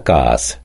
gas